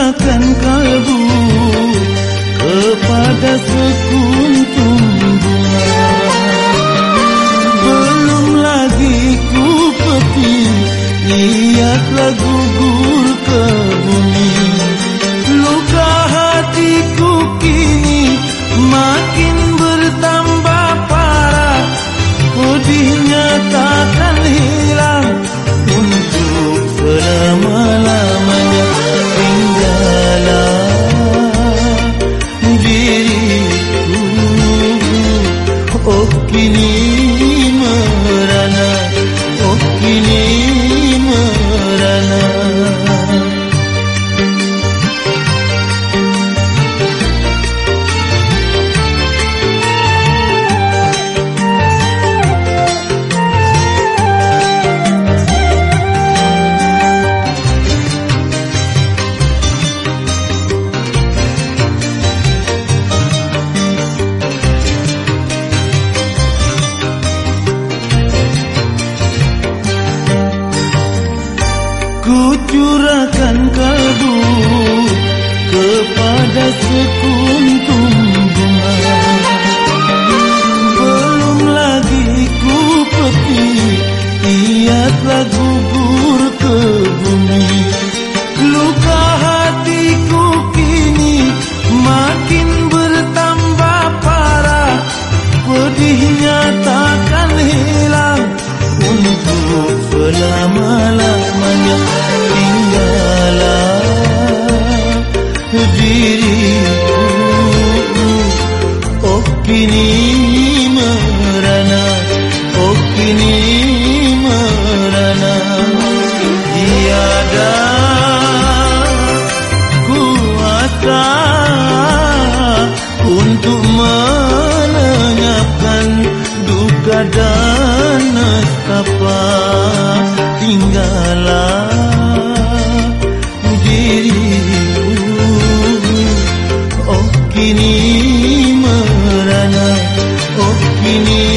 curahkan kalbu kepada sekuntum curahkan kabu kepada sekuntum bunga belum lagi ku petik iatlah gugur ke bumi. Luka hatiku kini makin bertambah parah. Pedihnya takkan hilang untuk selamanya tiada apa tinggallah diriku oh kini merana. Oh kini